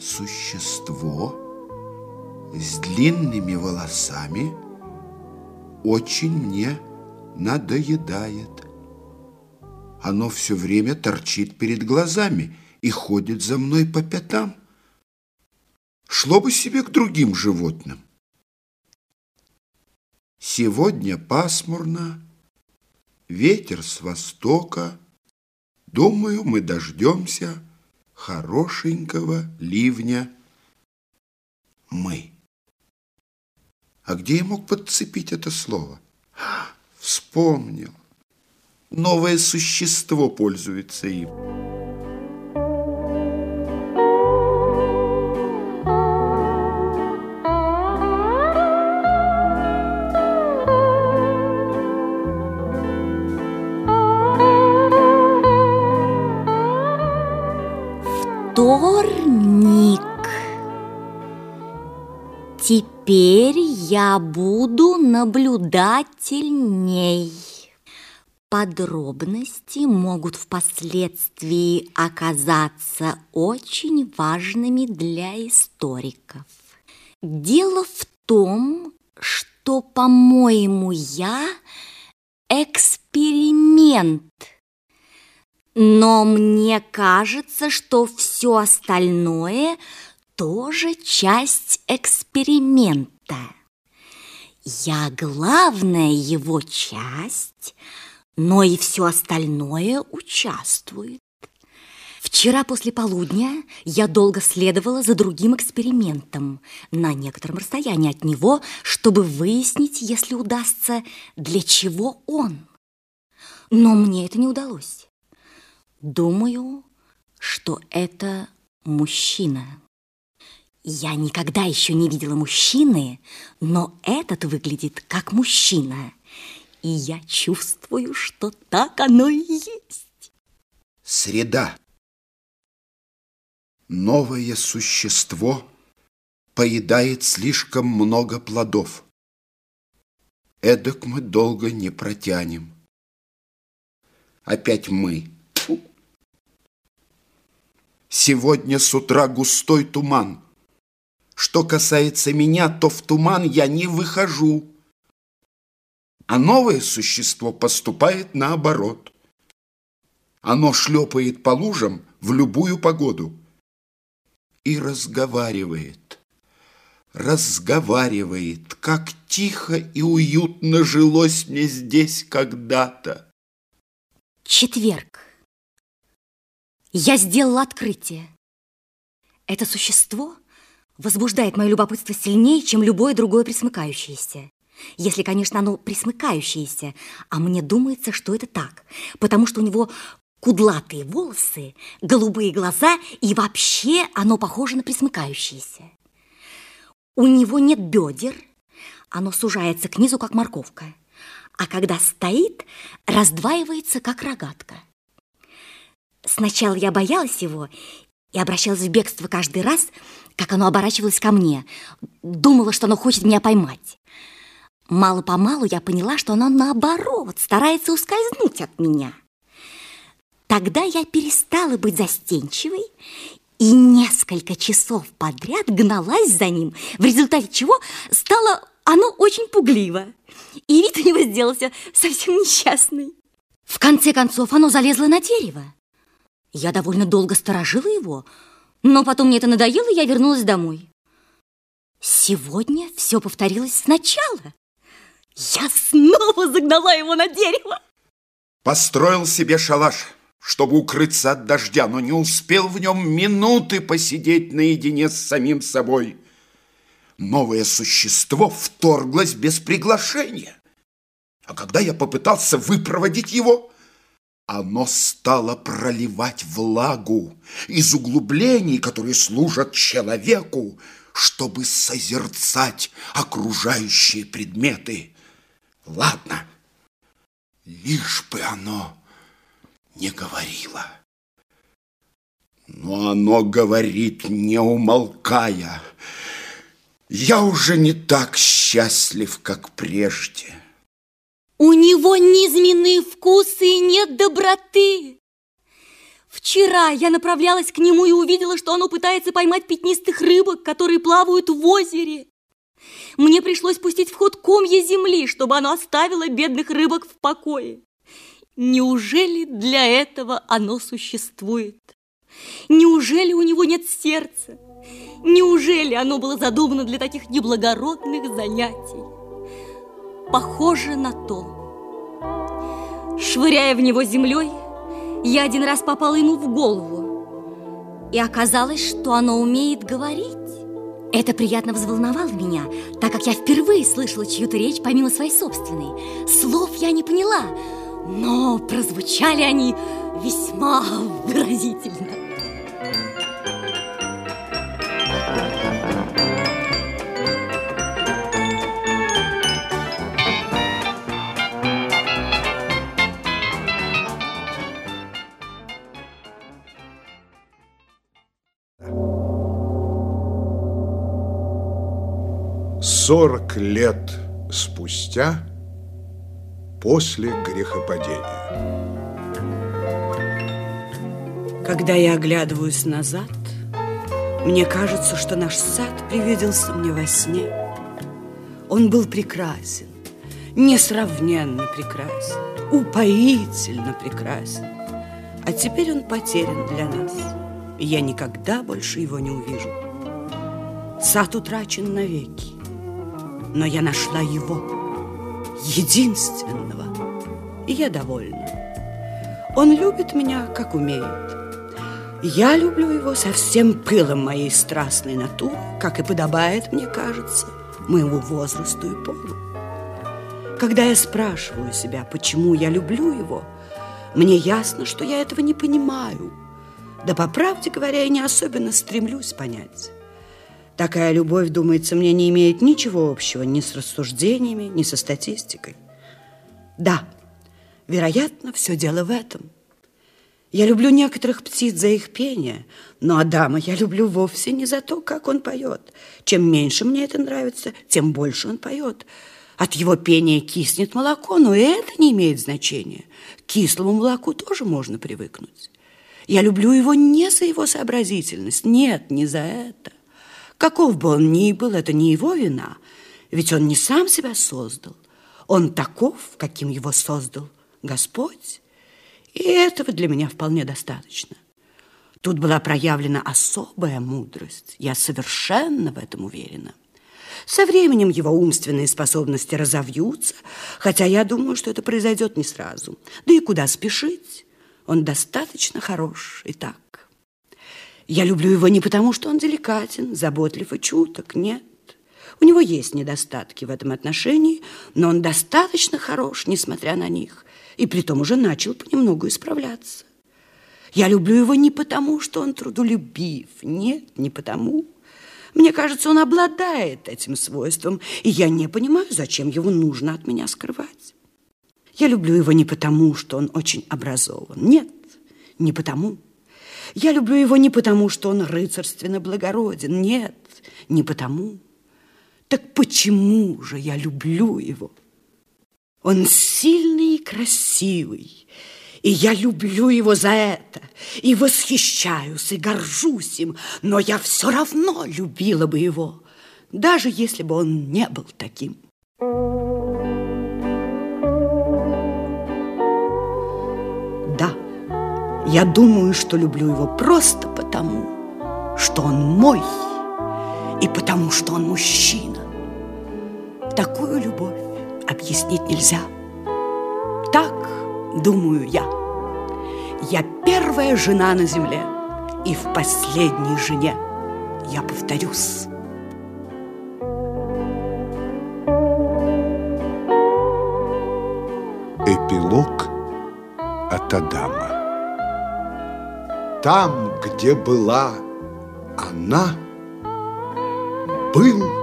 Существо с длинными волосами очень мне надоедает. Оно все время торчит перед глазами и ходит за мной по пятам. Шло бы себе к другим животным. Сегодня пасмурно, ветер с востока. Думаю, мы дождемся хорошенького ливня. Мы. А где я мог подцепить это слово? Вспомнил. Новое существо пользуется им. Вторник. Теперь я буду наблюдательней. Подробности могут впоследствии оказаться очень важными для историков. Дело в том, что, по-моему, я эксперимент – но мне кажется, что все остальное тоже часть эксперимента. Я главная его часть, но и все остальное участвует. Вчера после полудня я долго следовала за другим экспериментом на некотором расстоянии от него, чтобы выяснить, если удастся, для чего он. Но мне это не удалось. Думаю, что это мужчина. Я никогда еще не видела мужчины, но этот выглядит как мужчина. И я чувствую, что так оно и есть. Среда. Новое существо поедает слишком много плодов. Эдак мы долго не протянем. Опять мы. Сегодня с утра густой туман. Что касается меня, то в туман я не выхожу. А новое существо поступает наоборот. Оно шлепает по лужам в любую погоду и разговаривает. Разговаривает, как тихо и уютно жилось мне здесь когда-то. Четверг. Я сделала открытие. Это существо возбуждает мое любопытство сильнее, чем любое другое присмыкающееся. Если, конечно, оно присмыкающееся, а мне думается, что это так, потому что у него кудлатые волосы, голубые глаза и вообще оно похоже на присмыкающееся. У него нет бедер, оно сужается к низу, как морковка, а когда стоит, раздваивается, как рогатка. Сначала я боялась его и обращалась в бегство каждый раз, как оно оборачивалось ко мне. Думала, что оно хочет меня поймать. Мало-помалу я поняла, что оно, наоборот, старается ускользнуть от меня. Тогда я перестала быть застенчивой и несколько часов подряд гналась за ним, в результате чего стало оно очень пугливо, и вид у него сделался совсем несчастный. В конце концов, оно залезло на дерево. Я довольно долго сторожила его, но потом мне это надоело, и я вернулась домой. Сегодня все повторилось сначала. Я снова загнала его на дерево. Построил себе шалаш, чтобы укрыться от дождя, но не успел в нем минуты посидеть наедине с самим собой. Новое существо вторглось без приглашения. А когда я попытался выпроводить его, оно стало проливать влагу из углублений, которые служат человеку, чтобы созерцать окружающие предметы. Ладно, лишь бы оно не говорило. Но оно говорит, не умолкая. Я уже не так счастлив, как прежде. У него низменные вкусы и нет доброты. Вчера я направлялась к нему и увидела, что оно пытается поймать пятнистых рыбок, которые плавают в озере. Мне пришлось пустить в ход комья земли, чтобы оно оставило бедных рыбок в покое. Неужели для этого оно существует? Неужели у него нет сердца? Неужели оно было задумано для таких неблагородных занятий? Похоже на то. Швыряя в него землей, я один раз попала ему в голову. И оказалось, что оно умеет говорить. Это приятно взволновало меня, так как я впервые слышала чью-то речь помимо своей собственной. Слов я не поняла, но прозвучали они весьма выразительно. Сорок лет спустя после грехопадения. Когда я оглядываюсь назад, мне кажется, что наш сад привиделся мне во сне. Он был прекрасен, несравненно прекрасен, упоительно прекрасен. А теперь он потерян для нас, и я никогда больше его не увижу. Сад утрачен навеки но я нашла его, единственного, и я довольна. Он любит меня, как умеет. Я люблю его со всем пылом моей страстной натуры, как и подобает, мне кажется, моему возрасту и полу. Когда я спрашиваю себя, почему я люблю его, мне ясно, что я этого не понимаю. Да, по правде говоря, я не особенно стремлюсь понять. Такая любовь, думается мне, не имеет ничего общего ни с рассуждениями, ни со статистикой. Да, вероятно, все дело в этом. Я люблю некоторых птиц за их пение, но Адама я люблю вовсе не за то, как он поет. Чем меньше мне это нравится, тем больше он поет. От его пения киснет молоко, но и это не имеет значения. К кислому молоку тоже можно привыкнуть. Я люблю его не за его сообразительность, нет, не за это. Каков бы он ни был, это не его вина, ведь он не сам себя создал. Он таков, каким его создал Господь. И этого для меня вполне достаточно. Тут была проявлена особая мудрость. Я совершенно в этом уверена. Со временем его умственные способности разовьются, хотя я думаю, что это произойдет не сразу. Да и куда спешить? Он достаточно хорош и так. Я люблю его не потому, что он деликатен, заботлив и чуток, нет. У него есть недостатки в этом отношении, но он достаточно хорош, несмотря на них, и притом уже начал понемногу исправляться. Я люблю его не потому, что он трудолюбив, нет, не потому. Мне кажется, он обладает этим свойством, и я не понимаю, зачем его нужно от меня скрывать. Я люблю его не потому, что он очень образован, нет, не потому. Я люблю его не потому, что он рыцарственно благороден. Нет, не потому. Так почему же я люблю его? Он сильный и красивый, и я люблю его за это, и восхищаюсь, и горжусь им, но я все равно любила бы его, даже если бы он не был таким. Я думаю, что люблю его просто потому, что он мой, и потому, что он мужчина. Такую любовь объяснить нельзя. Так думаю я. Я первая жена на земле, и в последней жене я повторюсь. Эпилог от Адама. Там, где была она, был